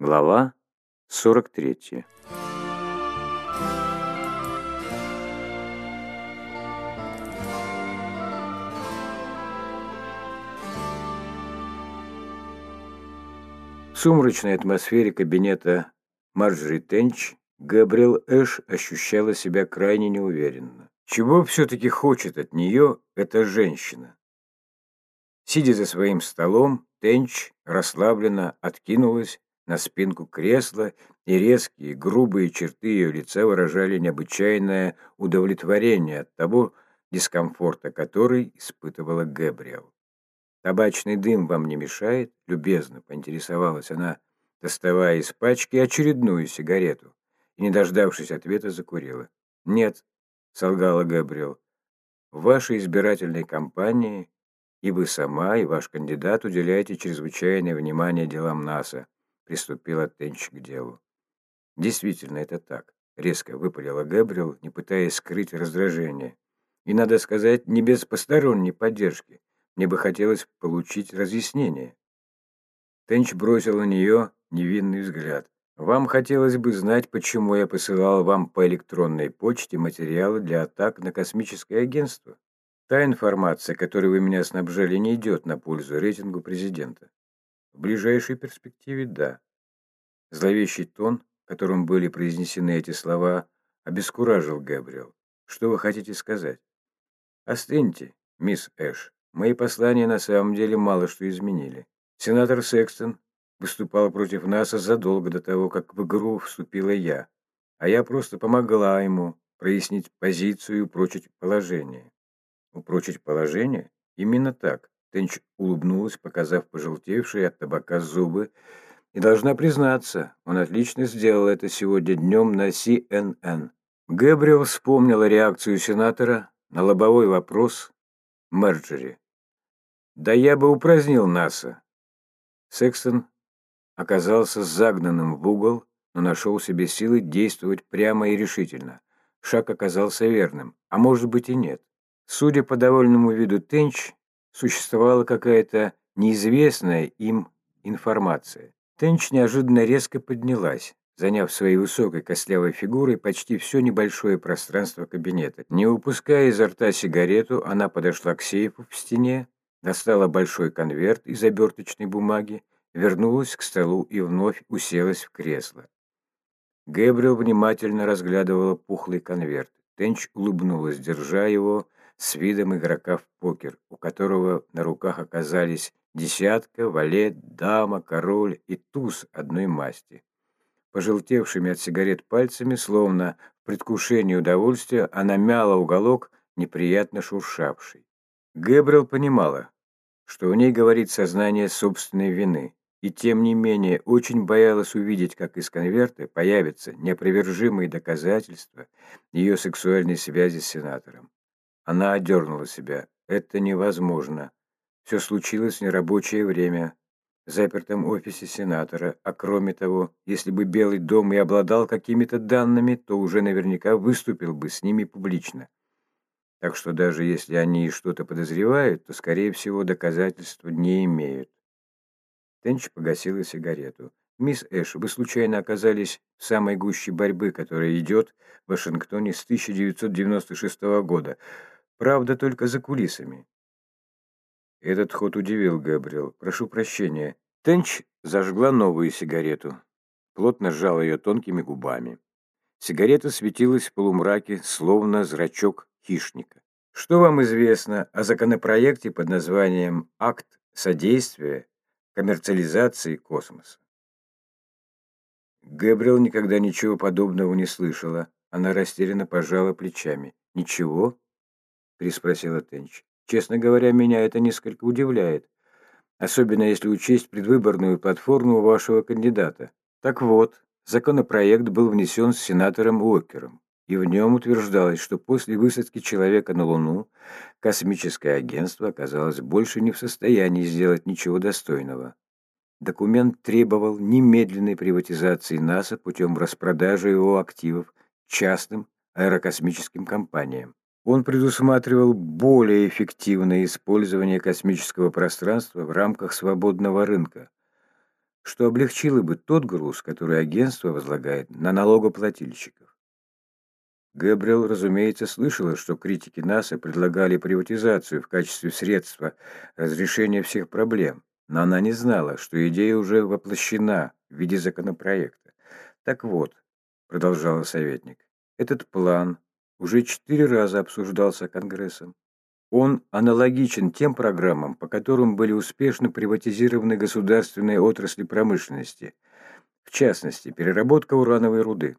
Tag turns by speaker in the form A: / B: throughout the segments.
A: Глава 43 В сумрачной атмосфере кабинета Марджори Тенч Габриэл Эш ощущала себя крайне неуверенно. Чего все-таки хочет от нее эта женщина? Сидя за своим столом, Тенч расслабленно откинулась на спинку кресла, и резкие, грубые черты ее лица выражали необычайное удовлетворение от того дискомфорта, который испытывала Гэбриэл. «Табачный дым вам не мешает?» — любезно поинтересовалась она, доставая из пачки очередную сигарету, и, не дождавшись ответа, закурила. «Нет», — солгала Габриэл, — «в вашей избирательной кампании и вы сама, и ваш кандидат уделяете чрезвычайное внимание делам НАСА приступила Тенч к делу. Действительно, это так. Резко выпалила Гэбриэл, не пытаясь скрыть раздражение. И, надо сказать, не без посторонней поддержки. Мне бы хотелось получить разъяснение. Тенч бросил на нее невинный взгляд. «Вам хотелось бы знать, почему я посылал вам по электронной почте материалы для атак на космическое агентство? Та информация, которой вы меня снабжали, не идет на пользу рейтингу президента. В ближайшей перспективе – да. Зловещий тон, которым были произнесены эти слова, обескуражил Габриэл. Что вы хотите сказать? Остыньте, мисс Эш. Мои послания на самом деле мало что изменили. Сенатор Секстон выступал против НАСА задолго до того, как в игру вступила я, а я просто помогла ему прояснить позицию и упрочить положение. Упрочить положение? Именно так. Тенч улыбнулась, показав пожелтевшие от табака зубы, и должна признаться, он отлично сделал это сегодня днем на CNN. Гэбриэл вспомнила реакцию сенатора на лобовой вопрос Мерджери. «Да я бы упразднил НАСА». Секстон оказался загнанным в угол, но нашел себе силы действовать прямо и решительно. Шаг оказался верным, а может быть и нет. Судя по довольному виду Тенч, существовала какая-то неизвестная им информация. Тенч неожиданно резко поднялась, заняв своей высокой костлявой фигурой почти все небольшое пространство кабинета. Не упуская изо рта сигарету, она подошла к сейфу в стене, достала большой конверт из оберточной бумаги, вернулась к столу и вновь уселась в кресло. Гэбриэл внимательно разглядывала пухлый конверт. Тенч улыбнулась, держа его с видом игрока в покер, у которого на руках оказались десятка, валет, дама, король и туз одной масти. Пожелтевшими от сигарет пальцами, словно в предвкушении удовольствия, она мяла уголок, неприятно шуршавший. Гэбриэл понимала, что у ней говорит сознание собственной вины, и тем не менее очень боялась увидеть, как из конверта появятся неопровержимые доказательства ее сексуальной связи с сенатором. Она одернула себя. Это невозможно. Все случилось в нерабочее время, в запертом офисе сенатора, а кроме того, если бы Белый дом и обладал какими-то данными, то уже наверняка выступил бы с ними публично. Так что даже если они что-то подозревают, то, скорее всего, доказательств не имеют. Тенч погасила сигарету. «Мисс Эш, вы случайно оказались в самой гуще борьбы, которая идет в Вашингтоне с 1996 года. Правда, только за кулисами. Этот ход удивил Габриэл. «Прошу прощения». Тенч зажгла новую сигарету. Плотно сжала ее тонкими губами. Сигарета светилась в полумраке, словно зрачок хищника. «Что вам известно о законопроекте под названием «Акт содействия коммерциализации космоса»?» Габриэл никогда ничего подобного не слышала. Она растерянно пожала плечами. «Ничего?» – переспросила Тенч. Честно говоря, меня это несколько удивляет, особенно если учесть предвыборную платформу вашего кандидата. Так вот, законопроект был внесен с сенатором Уокером, и в нем утверждалось, что после высадки человека на Луну космическое агентство оказалось больше не в состоянии сделать ничего достойного. Документ требовал немедленной приватизации НАСА путем распродажи его активов частным аэрокосмическим компаниям. Он предусматривал более эффективное использование космического пространства в рамках свободного рынка. что облегчило бы тот груз, который агентство возлагает на налогоплательщиков. Гэбриэл, разумеется, слышала, что критики НАСА предлагали приватизацию в качестве средства разрешения всех проблем, но она не знала, что идея уже воплощена в виде законопроекта. Так вот, продолжала советник, этот план уже четыре раза обсуждался Конгрессом. Он аналогичен тем программам, по которым были успешно приватизированы государственные отрасли промышленности, в частности, переработка урановой руды.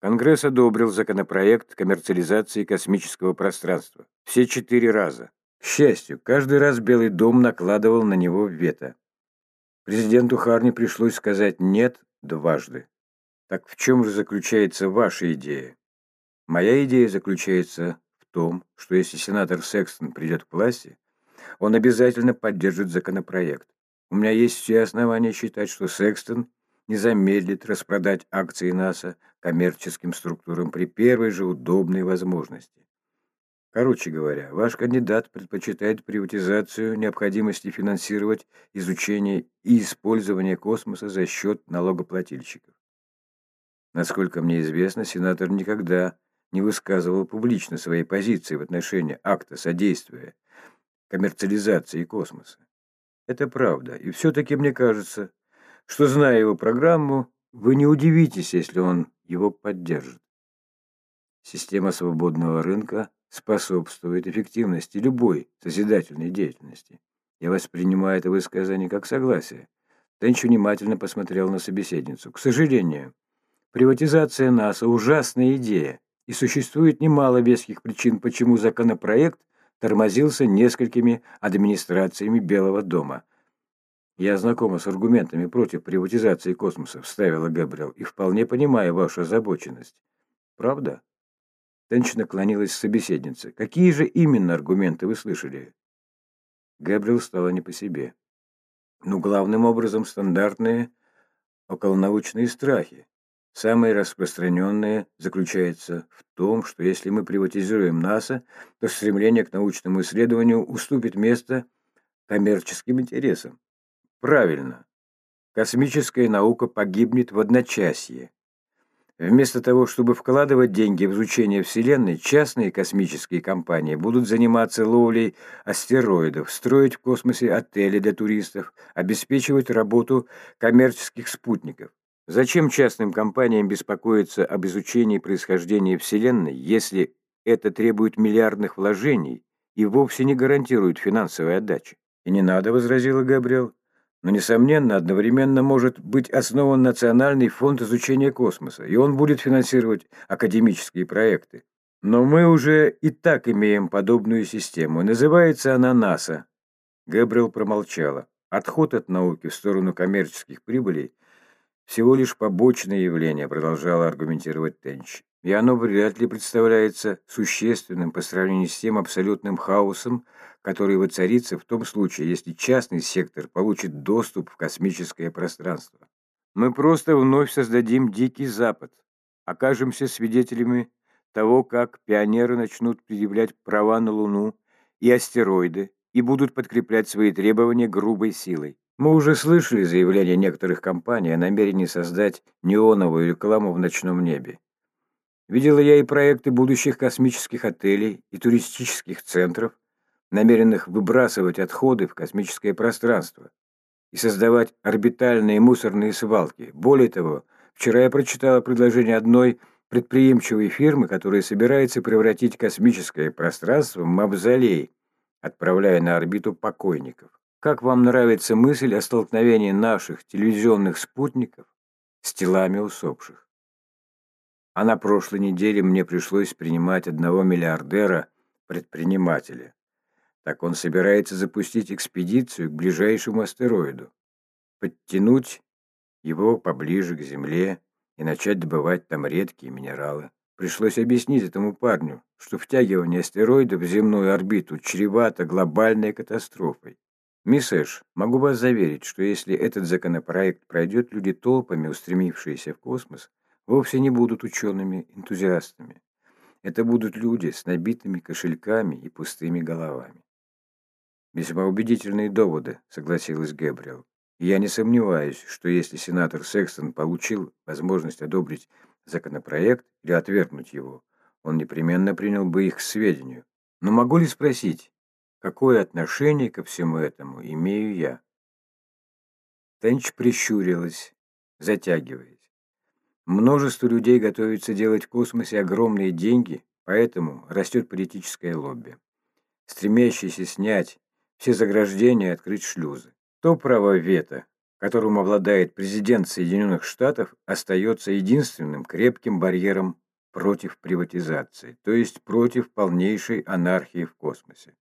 A: Конгресс одобрил законопроект коммерциализации космического пространства. Все четыре раза. К счастью, каждый раз Белый дом накладывал на него вето. Президенту Харни пришлось сказать «нет» дважды. Так в чем же заключается ваша идея? Моя идея заключается в том, что если сенатор Секстон придет к власти, он обязательно поддержит законопроект. У меня есть все основания считать, что Секстон не замедлит распродать акции НАСА коммерческим структурам при первой же удобной возможности. Короче говоря, ваш кандидат предпочитает приватизацию необходимости финансировать изучение и использование космоса за счет налогоплательщиков. Насколько мне известно, сенатор никогда не высказывал публично своей позиции в отношении акта содействия коммерциализации космоса. Это правда, и все-таки мне кажется, что, зная его программу, вы не удивитесь, если он его поддержит. Система свободного рынка способствует эффективности любой созидательной деятельности. Я воспринимаю это высказание как согласие. Тенч внимательно посмотрел на собеседницу. К сожалению, приватизация НАСА – ужасная идея, и существует немало веских причин, почему законопроект тормозился несколькими администрациями Белого дома – «Я знакома с аргументами против приватизации космоса», — вставила Габриэл, «и вполне понимаю вашу озабоченность». «Правда?» Тенч наклонилась к собеседнице. «Какие же именно аргументы вы слышали?» Габриэл стала не по себе. «Ну, главным образом, стандартные околонаучные страхи. Самые распространенные заключается в том, что если мы приватизируем НАСА, то стремление к научному исследованию уступит место коммерческим интересам. Правильно. Космическая наука погибнет в одночасье. Вместо того, чтобы вкладывать деньги в изучение Вселенной, частные космические компании будут заниматься ловлей астероидов, строить в космосе отели для туристов, обеспечивать работу коммерческих спутников. Зачем частным компаниям беспокоиться об изучении происхождения Вселенной, если это требует миллиардных вложений и вовсе не гарантирует финансовой отдачи? И не надо, возразила Габриэл. Но, несомненно, одновременно может быть основан Национальный фонд изучения космоса, и он будет финансировать академические проекты. Но мы уже и так имеем подобную систему. Называется она НАСА. Гэбриэл промолчала. Отход от науки в сторону коммерческих прибылей – всего лишь побочное явление, продолжала аргументировать Тенч. И оно вряд ли представляется существенным по сравнению с тем абсолютным хаосом, который воцарится в том случае, если частный сектор получит доступ в космическое пространство. Мы просто вновь создадим Дикий Запад, окажемся свидетелями того, как пионеры начнут предъявлять права на Луну и астероиды и будут подкреплять свои требования грубой силой. Мы уже слышали заявления некоторых компаний о намерении создать неоновую рекламу в ночном небе. Видела я и проекты будущих космических отелей и туристических центров, намеренных выбрасывать отходы в космическое пространство и создавать орбитальные мусорные свалки. Более того, вчера я прочитала предложение одной предприимчивой фирмы, которая собирается превратить космическое пространство в мавзолей, отправляя на орбиту покойников. Как вам нравится мысль о столкновении наших телевизионных спутников с телами усопших? А на прошлой неделе мне пришлось принимать одного миллиардера-предпринимателя. Так он собирается запустить экспедицию к ближайшему астероиду, подтянуть его поближе к Земле и начать добывать там редкие минералы. Пришлось объяснить этому парню, что втягивание астероида в земную орбиту чревато глобальной катастрофой. Мисс Эш, могу вас заверить, что если этот законопроект пройдет, люди толпами, устремившиеся в космос, вовсе не будут учеными-энтузиастами. Это будут люди с набитыми кошельками и пустыми головами. «Весьма убедительные доводы», — согласилась Гэбриэл. Я не сомневаюсь, что если сенатор Секстон получил возможность одобрить законопроект или отвергнуть его, он непременно принял бы их к сведению. Но могу ли спросить, какое отношение ко всему этому имею я? Тенч прищурилась, затягиваясь. Множество людей готовится делать в космосе огромные деньги, поэтому растет политическое лобби, стремящееся снять все заграждения и открыть шлюзы. То право вето, которым обладает президент Соединенных Штатов, остается единственным крепким барьером против приватизации, то есть против полнейшей анархии в космосе.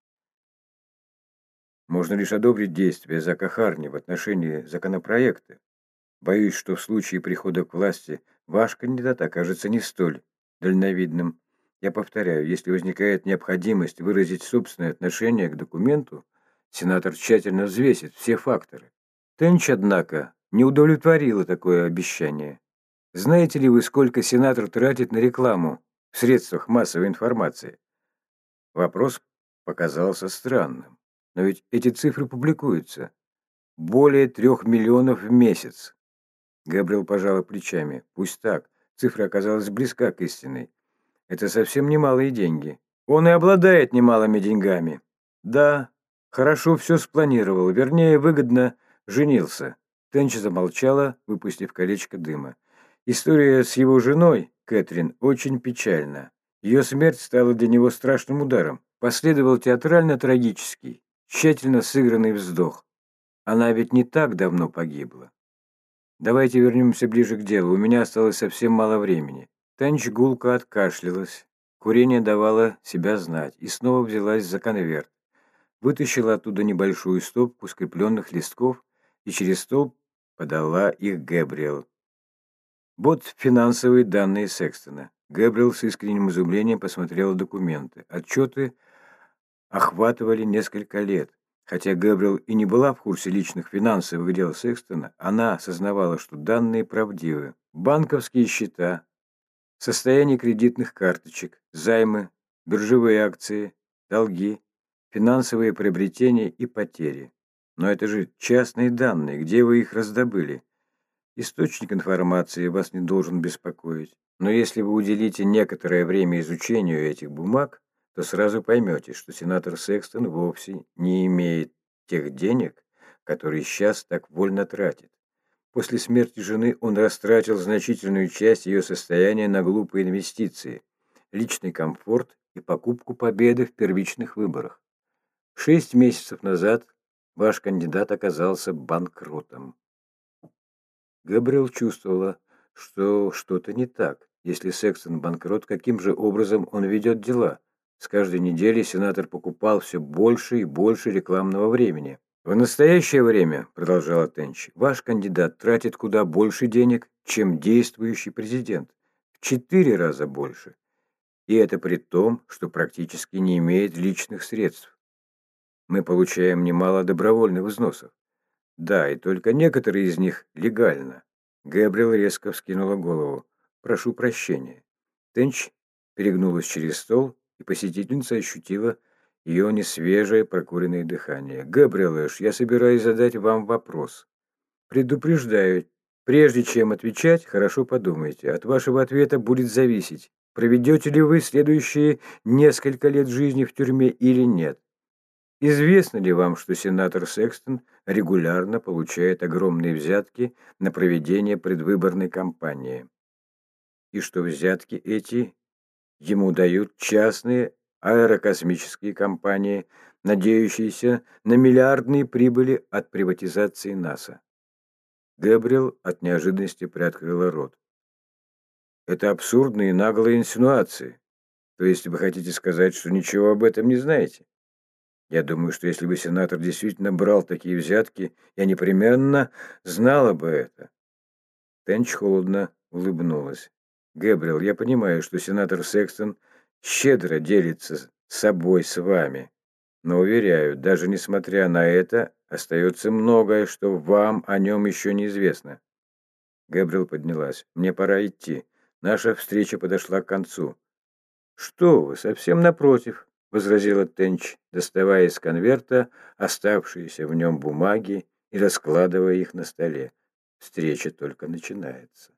A: Можно лишь одобрить действия Зака Харни в отношении законопроекта. Боюсь, что в случае прихода к власти ваш кандидат окажется не столь дальновидным. Я повторяю, если возникает необходимость выразить собственное отношение к документу, сенатор тщательно взвесит все факторы. Тенч, однако, не удовлетворила такое обещание. Знаете ли вы, сколько сенатор тратит на рекламу в средствах массовой информации? Вопрос показался странным. Но ведь эти цифры публикуются. Более трех миллионов в месяц. Габриэл пожала плечами. Пусть так. Цифра оказалась близка к истинной. Это совсем немалые деньги. Он и обладает немалыми деньгами. Да, хорошо все спланировал. Вернее, выгодно женился. Тенча замолчала, выпустив колечко дыма. История с его женой, Кэтрин, очень печальна. Ее смерть стала для него страшным ударом. Последовал театрально-трагический, тщательно сыгранный вздох. Она ведь не так давно погибла. Давайте вернемся ближе к делу. У меня осталось совсем мало времени. Танч гулко откашлялась. Курение давало себя знать и снова взялась за конверт. Вытащила оттуда небольшую стопку скрепленных листков и через стол подала их Гэбриэл. Вот финансовые данные Секстона. Гэбриэл с искренним изумлением посмотрел документы. Отчеты охватывали несколько лет. Хотя Гэбриэл и не была в курсе личных финансовых дел Секстона, она осознавала, что данные правдивы. Банковские счета, состояние кредитных карточек, займы, биржевые акции, долги, финансовые приобретения и потери. Но это же частные данные, где вы их раздобыли? Источник информации вас не должен беспокоить. Но если вы уделите некоторое время изучению этих бумаг, то сразу поймете, что сенатор Секстон вовсе не имеет тех денег, которые сейчас так вольно тратит. После смерти жены он растратил значительную часть ее состояния на глупые инвестиции, личный комфорт и покупку победы в первичных выборах. Шесть месяцев назад ваш кандидат оказался банкротом. Габриэл чувствовала, что что-то не так. Если Секстон банкрот, каким же образом он ведет дела? С каждой недели сенатор покупал все больше и больше рекламного времени. «В настоящее время, — продолжала Тенч, — ваш кандидат тратит куда больше денег, чем действующий президент. В четыре раза больше. И это при том, что практически не имеет личных средств. Мы получаем немало добровольных взносов. Да, и только некоторые из них легально. Гэбриэл резко вскинула голову. Прошу прощения. Тенч перегнулась через стол, и посетительница ощутила ее несвежее прокуренное дыхание. «Габриэл Эш, я собираюсь задать вам вопрос. Предупреждаю, прежде чем отвечать, хорошо подумайте. От вашего ответа будет зависеть, проведете ли вы следующие несколько лет жизни в тюрьме или нет. Известно ли вам, что сенатор Секстон регулярно получает огромные взятки на проведение предвыборной кампании? И что взятки эти ему дают частные аэрокосмические компании, надеющиеся на миллиардные прибыли от приватизации НАСА? Гэбриэл от неожиданности приоткрыла рот. Это абсурдные наглые инсинуации. То есть вы хотите сказать, что ничего об этом не знаете? Я думаю, что если бы сенатор действительно брал такие взятки, я непременно знала бы это. Тенч холодно улыбнулась. Гэбриэл, я понимаю, что сенатор Секстон щедро делится собой с вами. Но, уверяю, даже несмотря на это, остается многое, что вам о нем еще неизвестно. Гэбриэл поднялась. Мне пора идти. Наша встреча подошла к концу. Что вы, совсем напротив возразила Тенч, доставая из конверта оставшиеся в нем бумаги и раскладывая их на столе. Встреча только начинается.